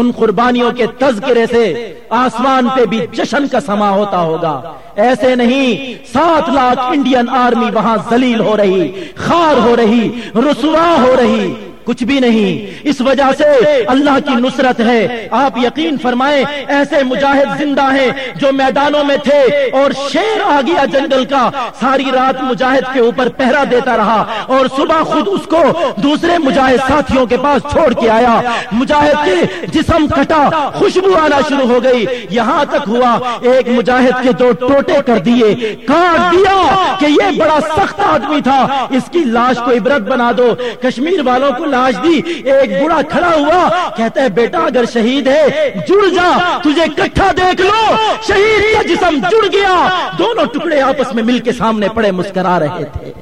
ان قربانیوں کے تذکرے سے آسمان پہ بھی جشن کا سما ہوتا ہوگا۔ ایسے نہیں، سات لاکھ انڈین آرمی وہاں ذلیل ہو رہی، خار ہو رہی، رسوا ہو رہی۔ کچھ بھی نہیں۔ اس وجہ سے اللہ کی نصرت ہے۔ آپ یقین فرمائیں، ایسے مجاہد زندہ ہیں جو میدانوں میں تھے اور شیر آ گیا جنگل کا ساری رات مجاہد کے اوپر پہرا دیتا رہا اور صبح خود اس کو دوسرے مجاہد ساتھیوں کے پاس چھوڑ کے آیا۔ مجاہد کے جسم کٹا، خوشبو آنا شروع ہو گئی۔ یہاں تک ہوا، ایک مجاہد کے دو ٹوٹے کر دیے۔ کاٹ دیا کہ یہ بڑا سخت آدمی تھا۔ اس کی لاش کو عبرت بنا دو۔ کشمیر والوں کو لاش دی، ایک بڑا کھڑا ہوا، کہتا ہے، بیٹا، اگر شہید ہے، جڑ جا، تجھے کٹھا دیکھ لو، شہید کا جسم جڑ گیا۔ دونوں ٹکڑے آپس میں مل کے سامنے پڑے، مسکرا رہے تھے۔